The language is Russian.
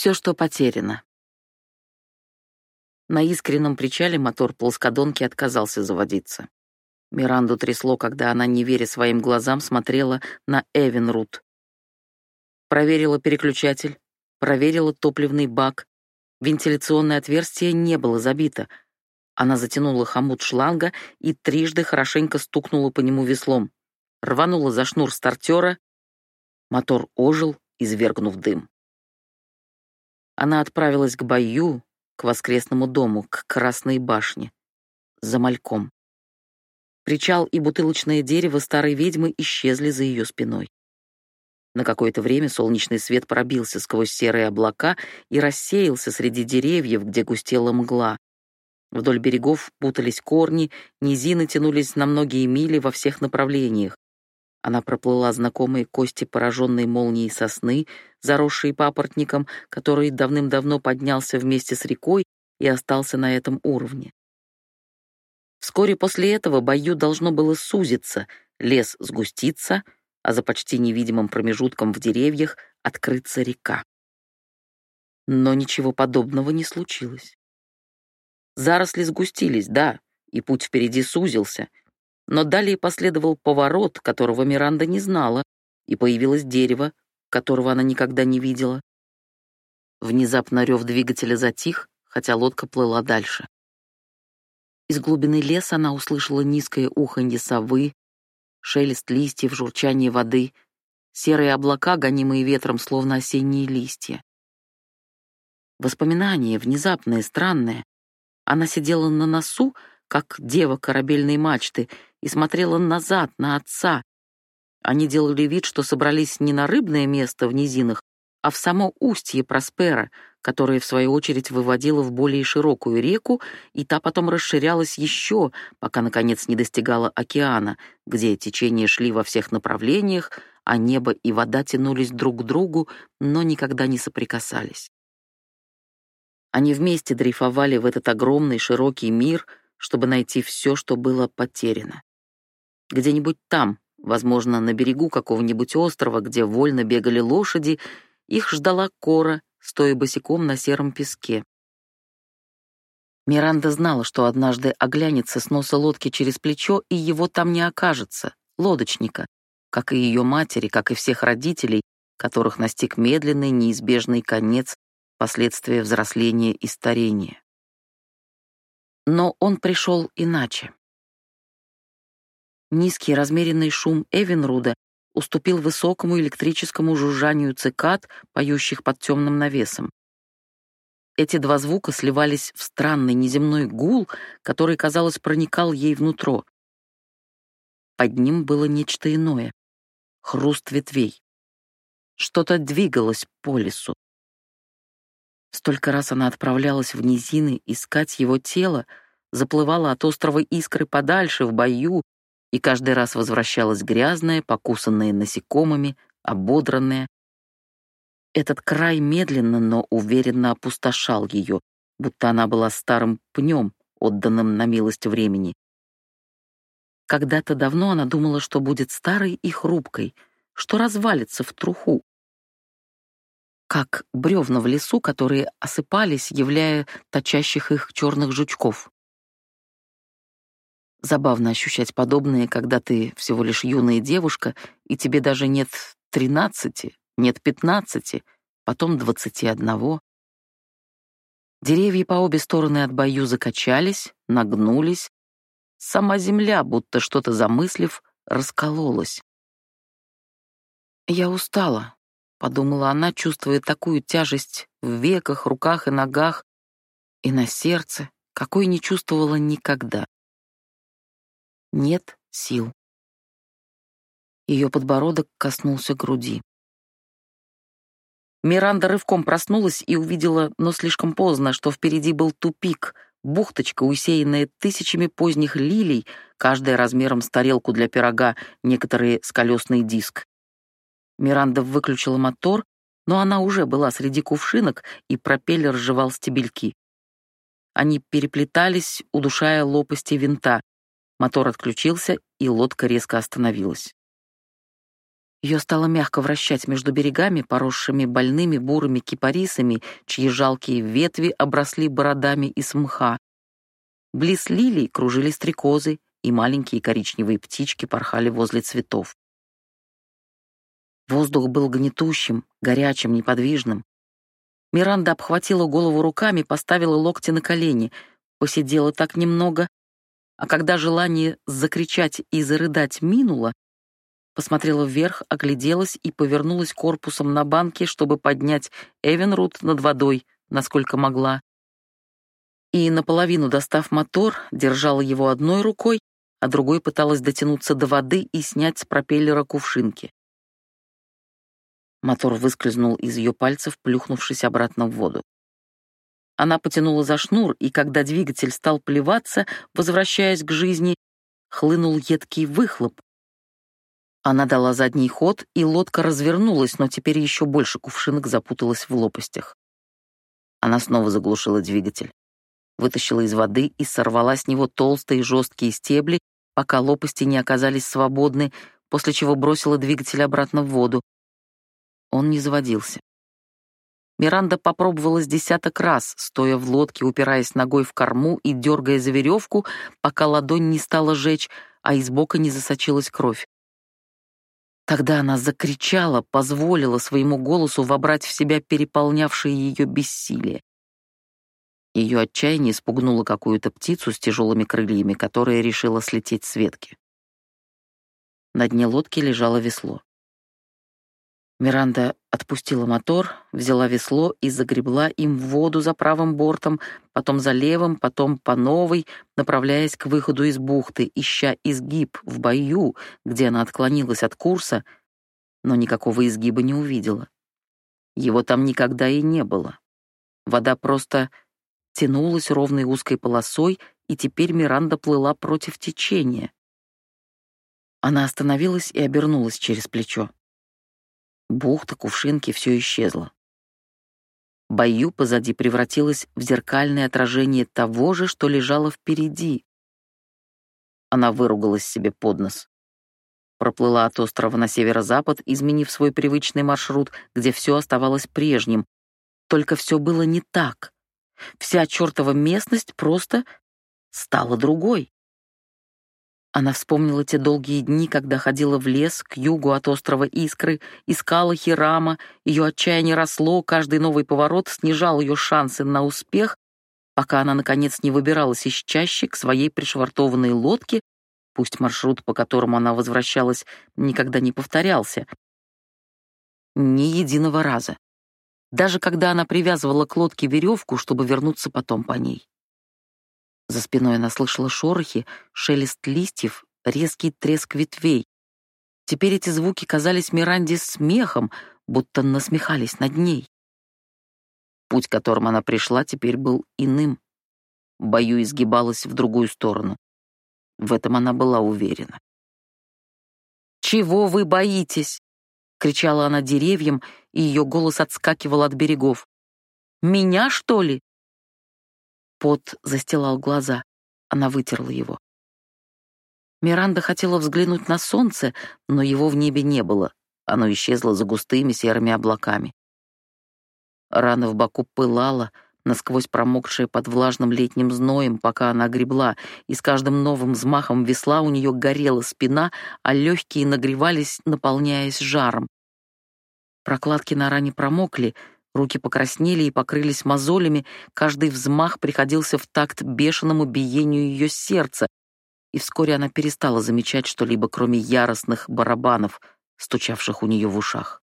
Все, что потеряно. На искреннем причале мотор плоскодонки отказался заводиться. Миранду трясло, когда она, не веря своим глазам, смотрела на Эвенрут. Проверила переключатель, проверила топливный бак. Вентиляционное отверстие не было забито. Она затянула хомут шланга и трижды хорошенько стукнула по нему веслом. Рванула за шнур стартера. Мотор ожил, извергнув дым. Она отправилась к Баю, к воскресному дому, к Красной башне, за мальком. Причал и бутылочное дерево старой ведьмы исчезли за ее спиной. На какое-то время солнечный свет пробился сквозь серые облака и рассеялся среди деревьев, где густела мгла. Вдоль берегов путались корни, низины тянулись на многие мили во всех направлениях. Она проплыла знакомые кости пораженной молнией сосны, заросшие папоротником, который давным-давно поднялся вместе с рекой и остался на этом уровне. Вскоре после этого бою должно было сузиться, лес сгуститься, а за почти невидимым промежутком в деревьях открыться река. Но ничего подобного не случилось. Заросли сгустились, да, и путь впереди сузился, но далее последовал поворот, которого Миранда не знала, и появилось дерево, которого она никогда не видела. Внезапно рев двигателя затих, хотя лодка плыла дальше. Из глубины леса она услышала низкое уханье совы, шелест листьев, журчание воды, серые облака, гонимые ветром, словно осенние листья. Воспоминание, внезапное, странное. Она сидела на носу, как дева корабельной мачты, и смотрела назад, на отца. Они делали вид, что собрались не на рыбное место в низинах, а в само устье Проспера, которое, в свою очередь, выводило в более широкую реку, и та потом расширялась еще, пока, наконец, не достигала океана, где течения шли во всех направлениях, а небо и вода тянулись друг к другу, но никогда не соприкасались. Они вместе дрейфовали в этот огромный широкий мир, чтобы найти все, что было потеряно. Где-нибудь там, возможно, на берегу какого-нибудь острова, где вольно бегали лошади, их ждала Кора, стоя босиком на сером песке. Миранда знала, что однажды оглянется с носа лодки через плечо, и его там не окажется, лодочника, как и ее матери, как и всех родителей, которых настиг медленный, неизбежный конец, последствия взросления и старения. Но он пришел иначе. Низкий размеренный шум Эвенруда уступил высокому электрическому жужжанию цикад, поющих под темным навесом. Эти два звука сливались в странный неземной гул, который, казалось, проникал ей внутрь. Под ним было нечто иное — хруст ветвей. Что-то двигалось по лесу. Столько раз она отправлялась в низины искать его тело, заплывала от острова Искры подальше, в бою, и каждый раз возвращалась грязная, покусанная насекомыми, ободранная. Этот край медленно, но уверенно опустошал ее, будто она была старым пнем, отданным на милость времени. Когда-то давно она думала, что будет старой и хрупкой, что развалится в труху. Как бревна в лесу, которые осыпались, являя точащих их черных жучков. Забавно ощущать подобное, когда ты всего лишь юная девушка, и тебе даже нет тринадцати, нет пятнадцати, потом двадцати одного. Деревья по обе стороны от бою закачались, нагнулись. Сама земля, будто что-то замыслив, раскололась. «Я устала», — подумала она, чувствуя такую тяжесть в веках, руках и ногах, и на сердце, какой не чувствовала никогда. Нет сил. Ее подбородок коснулся груди. Миранда рывком проснулась и увидела, но слишком поздно, что впереди был тупик, бухточка, усеянная тысячами поздних лилий, каждая размером с тарелку для пирога, некоторые с колесный диск. Миранда выключила мотор, но она уже была среди кувшинок, и пропеллер жевал стебельки. Они переплетались, удушая лопасти винта. Мотор отключился, и лодка резко остановилась. Ее стало мягко вращать между берегами, поросшими больными бурыми кипарисами, чьи жалкие ветви обросли бородами из мха. Близ лилий кружили стрекозы, и маленькие коричневые птички порхали возле цветов. Воздух был гнетущим, горячим, неподвижным. Миранда обхватила голову руками, поставила локти на колени, посидела так немного, а когда желание закричать и зарыдать минуло, посмотрела вверх, огляделась и повернулась корпусом на банке, чтобы поднять Эвенрут над водой, насколько могла. И наполовину достав мотор, держала его одной рукой, а другой пыталась дотянуться до воды и снять с пропеллера кувшинки. Мотор выскользнул из ее пальцев, плюхнувшись обратно в воду. Она потянула за шнур, и когда двигатель стал плеваться, возвращаясь к жизни, хлынул едкий выхлоп. Она дала задний ход, и лодка развернулась, но теперь еще больше кувшинок запуталась в лопастях. Она снова заглушила двигатель, вытащила из воды и сорвала с него толстые жесткие стебли, пока лопасти не оказались свободны, после чего бросила двигатель обратно в воду. Он не заводился. Миранда попробовала с десяток раз, стоя в лодке, упираясь ногой в корму и дергая за веревку, пока ладонь не стала жечь, а из бока не засочилась кровь. Тогда она закричала, позволила своему голосу вобрать в себя переполнявшее ее бессилие. Ее отчаяние спугнуло какую-то птицу с тяжелыми крыльями, которая решила слететь с ветки. На дне лодки лежало весло. Миранда отпустила мотор, взяла весло и загребла им в воду за правым бортом, потом за левым, потом по новой, направляясь к выходу из бухты, ища изгиб в бою, где она отклонилась от курса, но никакого изгиба не увидела. Его там никогда и не было. Вода просто тянулась ровной узкой полосой, и теперь Миранда плыла против течения. Она остановилась и обернулась через плечо. Бухта, кувшинки — все исчезло. Бою позади превратилась в зеркальное отражение того же, что лежало впереди. Она выругалась себе под нос. Проплыла от острова на северо-запад, изменив свой привычный маршрут, где все оставалось прежним. Только все было не так. Вся чертова местность просто стала другой. Она вспомнила те долгие дни, когда ходила в лес к югу от острова Искры, искала Хирама, ее отчаяние росло, каждый новый поворот снижал ее шансы на успех, пока она, наконец, не выбиралась из чащи к своей пришвартованной лодке, пусть маршрут, по которому она возвращалась, никогда не повторялся. Ни единого раза. Даже когда она привязывала к лодке веревку, чтобы вернуться потом по ней. За спиной она слышала шорохи, шелест листьев, резкий треск ветвей. Теперь эти звуки казались Миранде смехом, будто насмехались над ней. Путь, которым она пришла, теперь был иным. Бою изгибалась в другую сторону. В этом она была уверена. «Чего вы боитесь?» — кричала она деревьям, и ее голос отскакивал от берегов. «Меня, что ли? Пот застилал глаза. Она вытерла его. Миранда хотела взглянуть на солнце, но его в небе не было. Оно исчезло за густыми серыми облаками. Рана в боку пылала, насквозь промокшая под влажным летним зноем, пока она гребла, и с каждым новым взмахом весла у нее горела спина, а легкие нагревались, наполняясь жаром. Прокладки на ране промокли, Руки покраснели и покрылись мозолями, каждый взмах приходился в такт бешеному биению ее сердца, и вскоре она перестала замечать что-либо, кроме яростных барабанов, стучавших у нее в ушах.